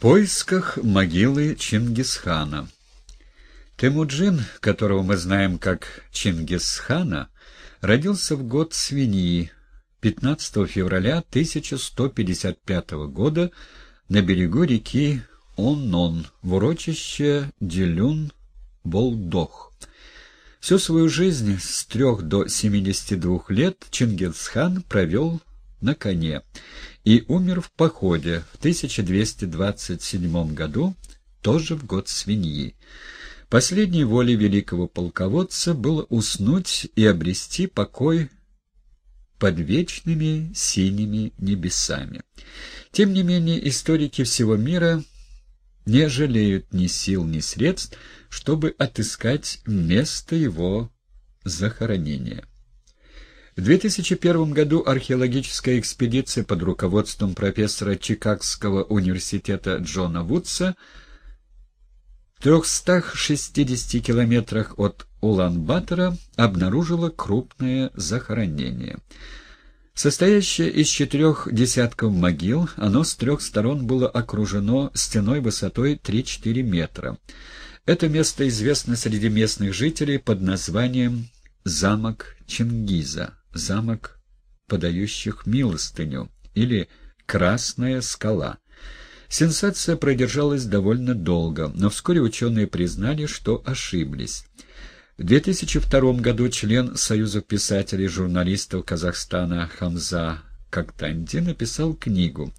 поисках могилы Чингисхана Темуджин, которого мы знаем как Чингисхана, родился в год свиньи 15 февраля 1155 года на берегу реки Оннон в урочище Делюн-Болдох. Всю свою жизнь с трех до 72 лет Чингисхан провел на коне и умер в походе в 1227 году, тоже в год свиньи. Последней волей великого полководца было уснуть и обрести покой под вечными синими небесами. Тем не менее, историки всего мира не жалеют ни сил, ни средств, чтобы отыскать место его захоронения. В 2001 году археологическая экспедиция под руководством профессора Чикагского университета Джона Вудса в 360 километрах от Улан-Батора обнаружила крупное захоронение. Состоящее из четырех десятков могил, оно с трех сторон было окружено стеной высотой 3-4 метра. Это место известно среди местных жителей под названием «Замок Чингиза» замок подающих милостыню или «Красная скала». Сенсация продержалась довольно долго, но вскоре ученые признали, что ошиблись. В 2002 году член Союза писателей и журналистов Казахстана Хамза Коктанди написал книгу,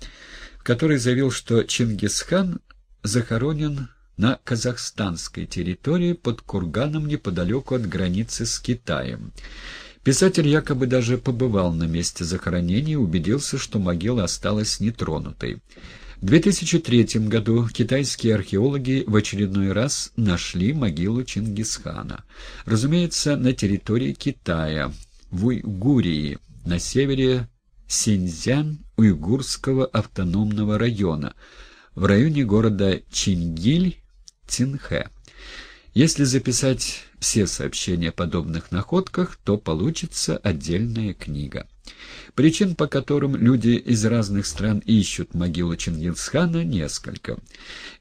в которой заявил, что Чингисхан захоронен на казахстанской территории под курганом неподалеку от границы с Китаем. Писатель якобы даже побывал на месте захоронения и убедился, что могила осталась нетронутой. В 2003 году китайские археологи в очередной раз нашли могилу Чингисхана. Разумеется, на территории Китая, в Уйгурии, на севере Синьцзян уйгурского автономного района, в районе города Чингиль-Цинхэ. Если записать все сообщения о подобных находках, то получится отдельная книга. Причин, по которым люди из разных стран ищут могилу Чингисхана, несколько.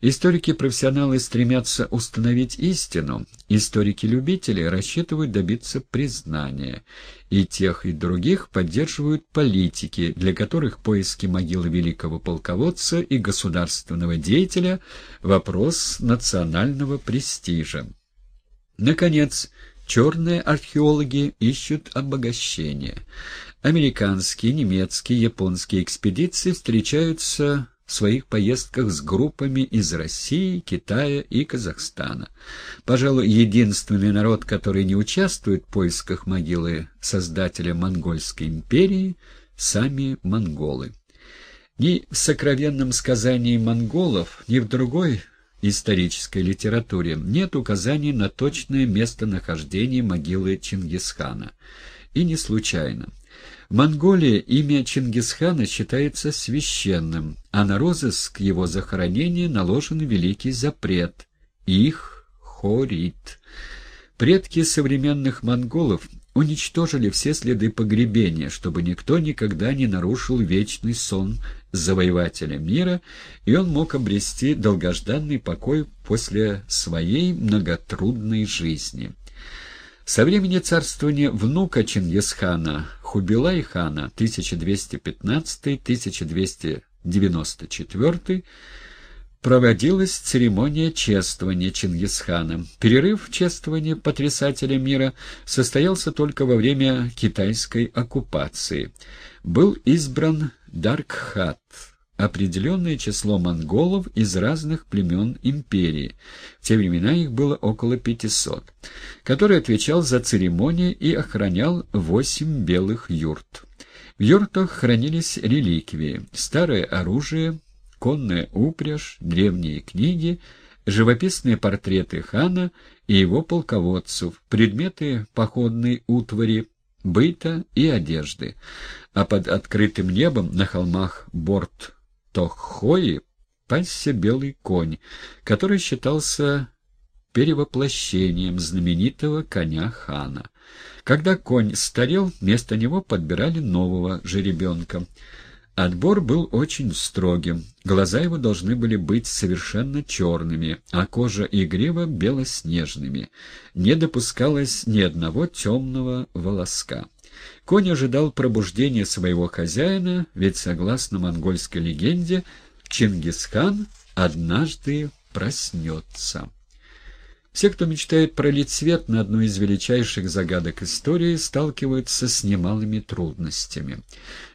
Историки-профессионалы стремятся установить истину, историки-любители рассчитывают добиться признания, и тех, и других поддерживают политики, для которых поиски могилы великого полководца и государственного деятеля – вопрос национального престижа. Наконец, черные археологи ищут обогащение. Американские, немецкие, японские экспедиции встречаются в своих поездках с группами из России, Китая и Казахстана. Пожалуй, единственный народ, который не участвует в поисках могилы создателя Монгольской империи – сами монголы. Ни в сокровенном сказании монголов, ни в другой исторической литературе нет указаний на точное местонахождение могилы Чингисхана. И не случайно. В Монголии имя Чингисхана считается священным, а на розыск его захоронения наложен великий запрет – их хорит. Предки современных монголов уничтожили все следы погребения, чтобы никто никогда не нарушил вечный сон завоевателя мира, и он мог обрести долгожданный покой после своей многотрудной жизни. Со времени царствования внука Чингисхана Хубилай-хана 1215-1294 проводилась церемония чествования Чингисхана. Перерыв в чествовании потрясателя мира состоялся только во время китайской оккупации. Был избран Даркхат, определенное число монголов из разных племен империи, в те времена их было около 500, который отвечал за церемонии и охранял восемь белых юрт. В юртах хранились реликвии, старое оружие, конная упряжь, древние книги, живописные портреты хана и его полководцев, предметы походной утвари, быта и одежды. А под открытым небом на холмах борт Тоххои пасся белый конь, который считался перевоплощением знаменитого коня хана. Когда конь старел, вместо него подбирали нового жеребенка — Отбор был очень строгим. Глаза его должны были быть совершенно черными, а кожа и грива белоснежными. Не допускалось ни одного темного волоска. Конь ожидал пробуждения своего хозяина, ведь, согласно монгольской легенде, Чингисхан однажды проснется. Все, кто мечтает пролить свет на одну из величайших загадок истории, сталкиваются с немалыми трудностями.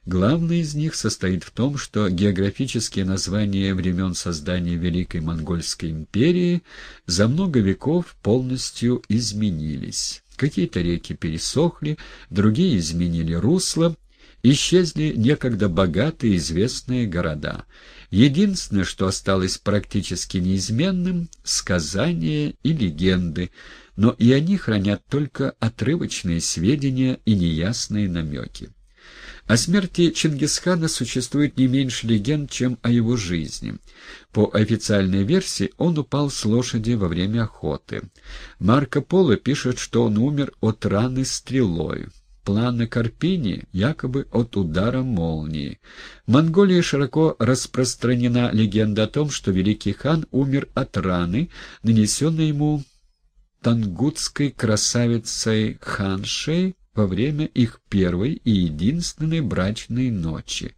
Главное из них состоит в том, что географические названия времен создания Великой Монгольской империи за много веков полностью изменились. Какие-то реки пересохли, другие изменили русло, исчезли некогда богатые известные города. Единственное, что осталось практически неизменным — сказания и легенды, но и они хранят только отрывочные сведения и неясные намеки. О смерти Чингисхана существует не меньше легенд, чем о его жизни. По официальной версии, он упал с лошади во время охоты. Марко Поло пишет, что он умер от раны стрелой. Планы Карпини якобы от удара молнии. В Монголии широко распространена легенда о том, что великий хан умер от раны, нанесенной ему тангутской красавицей Ханшей во время их первой и единственной брачной ночи.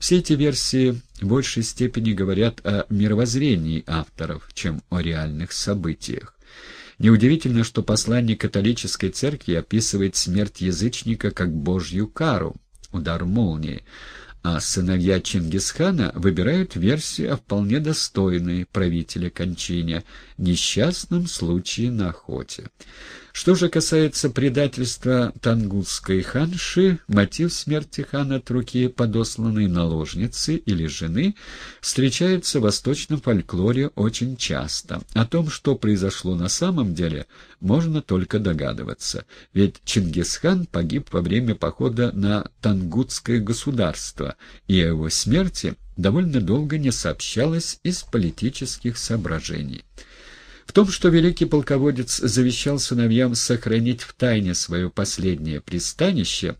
Все эти версии в большей степени говорят о мировоззрении авторов, чем о реальных событиях. Неудивительно, что посланник католической церкви описывает смерть язычника как божью кару, удар молнии, а сыновья Чингисхана выбирают версию о вполне достойной правителя кончине, несчастном случае на охоте. Что же касается предательства тангутской ханши, мотив смерти хана от руки подосланной наложницы или жены встречается в восточном фольклоре очень часто. О том, что произошло на самом деле, можно только догадываться, ведь Чингисхан погиб во время похода на тангутское государство, и о его смерти довольно долго не сообщалось из политических соображений. В том, что великий полководец завещал сыновьям сохранить в тайне свое последнее пристанище,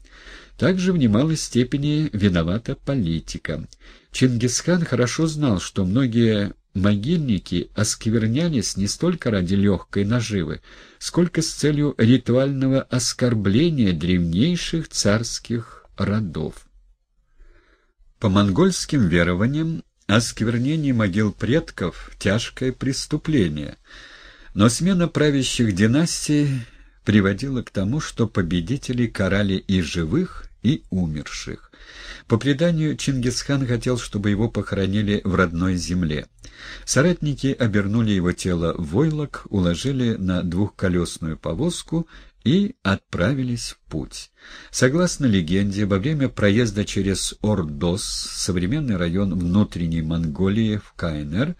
также в немалой степени виновата политика. Чингисхан хорошо знал, что многие могильники осквернялись не столько ради легкой наживы, сколько с целью ритуального оскорбления древнейших царских родов. По монгольским верованиям, Осквернение могил предков — тяжкое преступление, но смена правящих династий приводила к тому, что победители карали и живых, и умерших. По преданию, Чингисхан хотел, чтобы его похоронили в родной земле. Соратники обернули его тело в войлок, уложили на двухколесную повозку и отправились в путь. Согласно легенде, во время проезда через Ордос, современный район внутренней Монголии в КНР,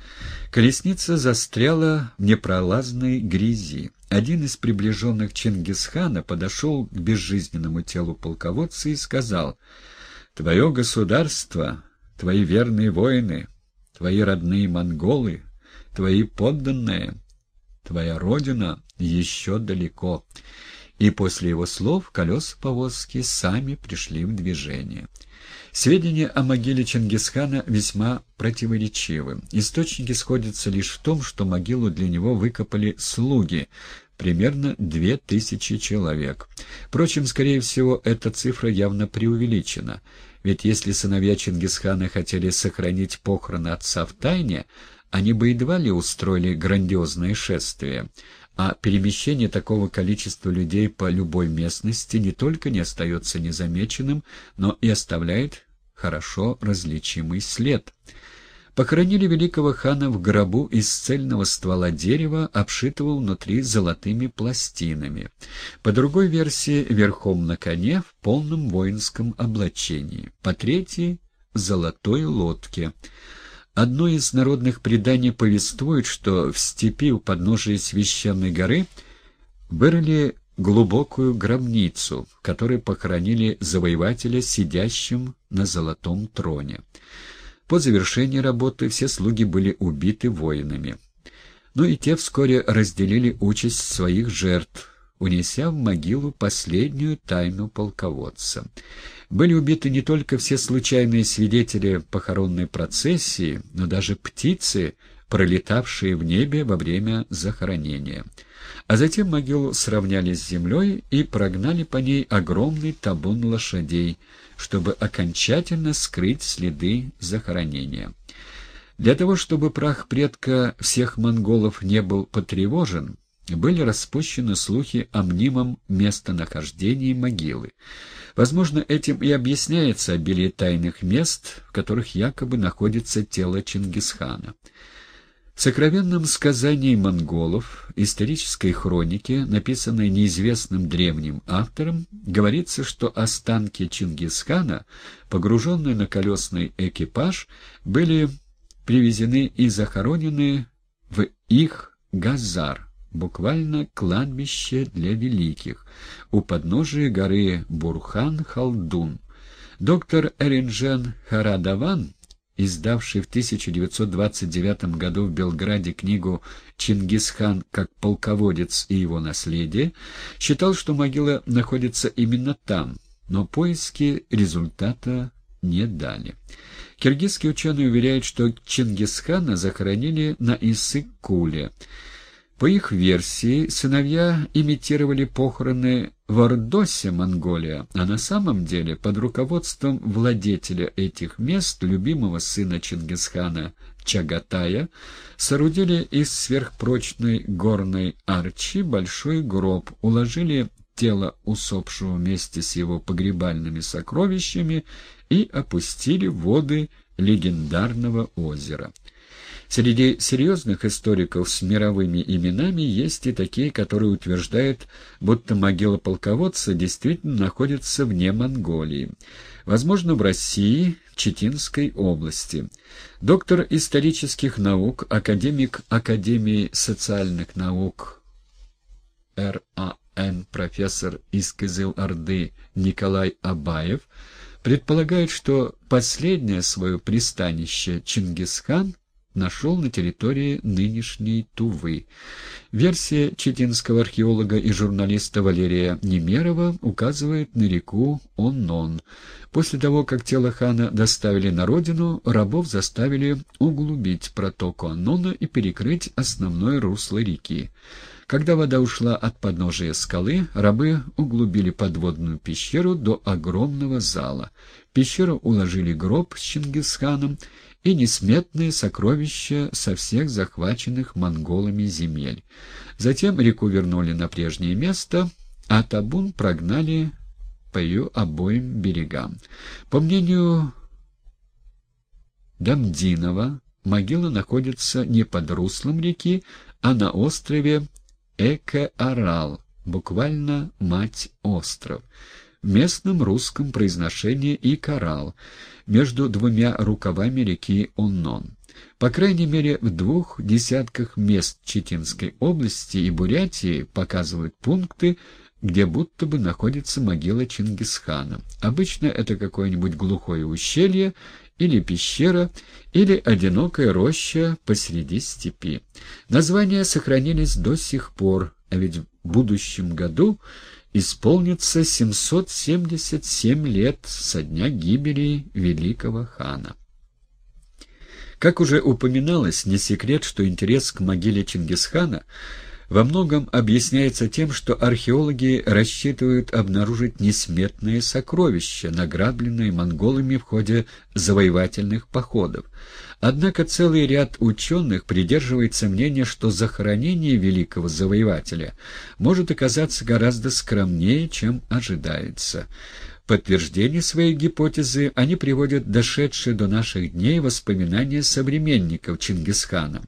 колесница застряла в непролазной грязи. Один из приближенных Чингисхана подошел к безжизненному телу полководца и сказал, «Твое государство, твои верные воины, твои родные монголы, твои подданные, твоя родина еще далеко» и после его слов колеса повозки сами пришли в движение. Сведения о могиле Чингисхана весьма противоречивы. Источники сходятся лишь в том, что могилу для него выкопали слуги, примерно две тысячи человек. Впрочем, скорее всего, эта цифра явно преувеличена, ведь если сыновья Чингисхана хотели сохранить похороны отца в тайне, они бы едва ли устроили грандиозное шествие, а перемещение такого количества людей по любой местности не только не остается незамеченным, но и оставляет хорошо различимый след. Похоронили великого хана в гробу из цельного ствола дерева, обшитого внутри золотыми пластинами. По другой версии, верхом на коне в полном воинском облачении. По третьей — золотой лодке. Одно из народных преданий повествует, что в степи у подножия священной горы вырыли глубокую гробницу, в которой похоронили завоевателя сидящим на золотом троне. По завершении работы все слуги были убиты воинами. Но и те вскоре разделили участь своих жертв, унеся в могилу последнюю тайну полководца. Были убиты не только все случайные свидетели похоронной процессии, но даже птицы, пролетавшие в небе во время захоронения. А затем могилу сравняли с землей и прогнали по ней огромный табун лошадей, чтобы окончательно скрыть следы захоронения. Для того, чтобы прах предка всех монголов не был потревожен, были распущены слухи о мнимом местонахождении могилы. Возможно, этим и объясняется обилие тайных мест, в которых якобы находится тело Чингисхана. В сокровенном сказании монголов, исторической хронике, написанной неизвестным древним автором, говорится, что останки Чингисхана, погруженные на колесный экипаж, были привезены и захоронены в их Газар, буквально кладбище для великих, у подножия горы Бурхан-Халдун. Доктор Эринджен Харадаван издавший в 1929 году в Белграде книгу «Чингисхан как полководец и его наследие», считал, что могила находится именно там, но поиски результата не дали. Киргизские ученые уверяют, что Чингисхана захоронили на Иссык-Куле. По их версии, сыновья имитировали похороны в Ордосе, Монголия, а на самом деле под руководством владетеля этих мест, любимого сына Чингисхана Чагатая, соорудили из сверхпрочной горной арчи большой гроб, уложили тело усопшего вместе с его погребальными сокровищами и опустили воды легендарного озера. Среди серьезных историков с мировыми именами есть и такие, которые утверждают, будто могила полководца действительно находится вне Монголии. Возможно, в России, в Читинской области. Доктор исторических наук, академик Академии социальных наук РАН, профессор из Кызыл-Орды Николай Абаев, предполагает, что последнее свое пристанище Чингисхан – нашел на территории нынешней Тувы. Версия читинского археолога и журналиста Валерия Немерова указывает на реку Оннон. После того, как тело хана доставили на родину, рабов заставили углубить протоку Оннона и перекрыть основное русло реки. Когда вода ушла от подножия скалы, рабы углубили подводную пещеру до огромного зала. В пещеру уложили гроб с Чингисханом и несметные сокровища со всех захваченных монголами земель. Затем реку вернули на прежнее место, а табун прогнали по ее обоим берегам. По мнению Дамдинова, могила находится не под руслом реки, а на острове Эке-Арал, буквально «мать-остров». Местном русском произношении и «коралл», между двумя рукавами реки Оннон. По крайней мере, в двух десятках мест Читинской области и Бурятии показывают пункты, где будто бы находится могила Чингисхана. Обычно это какое-нибудь глухое ущелье или пещера, или одинокая роща посреди степи. Названия сохранились до сих пор, а ведь в будущем году исполнится 777 лет со дня гибели великого хана. Как уже упоминалось, не секрет, что интерес к могиле Чингисхана – во многом объясняется тем, что археологи рассчитывают обнаружить несметные сокровища, награбленные монголами в ходе завоевательных походов. Однако целый ряд ученых придерживается мнения, что захоронение великого завоевателя может оказаться гораздо скромнее, чем ожидается подтверждение своей гипотезы они приводят дошедшие до наших дней воспоминания современников Чингисхана.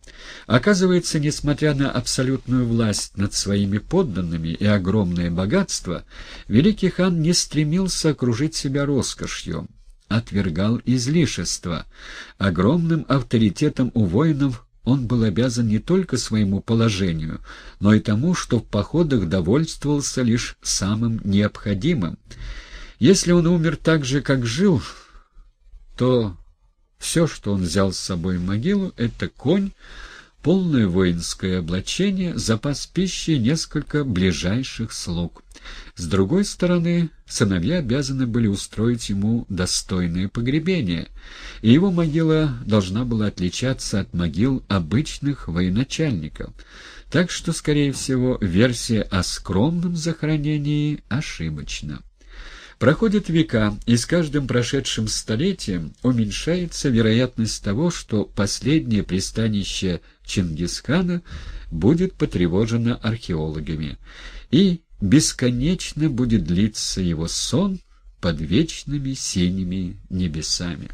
Оказывается, несмотря на абсолютную власть над своими подданными и огромное богатство, великий хан не стремился окружить себя роскошью, отвергал излишества. Огромным авторитетом у воинов он был обязан не только своему положению, но и тому, что в походах довольствовался лишь самым необходимым. Если он умер так же, как жил, то все, что он взял с собой в могилу, это конь, полное воинское облачение, запас пищи и несколько ближайших слуг — С другой стороны, сыновья обязаны были устроить ему достойное погребение, и его могила должна была отличаться от могил обычных военачальников. Так что, скорее всего, версия о скромном захоронении ошибочна. Проходят века, и с каждым прошедшим столетием уменьшается вероятность того, что последнее пристанище Чингисхана будет потревожено археологами, и бесконечно будет длиться его сон под вечными синими небесами.